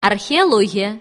археология.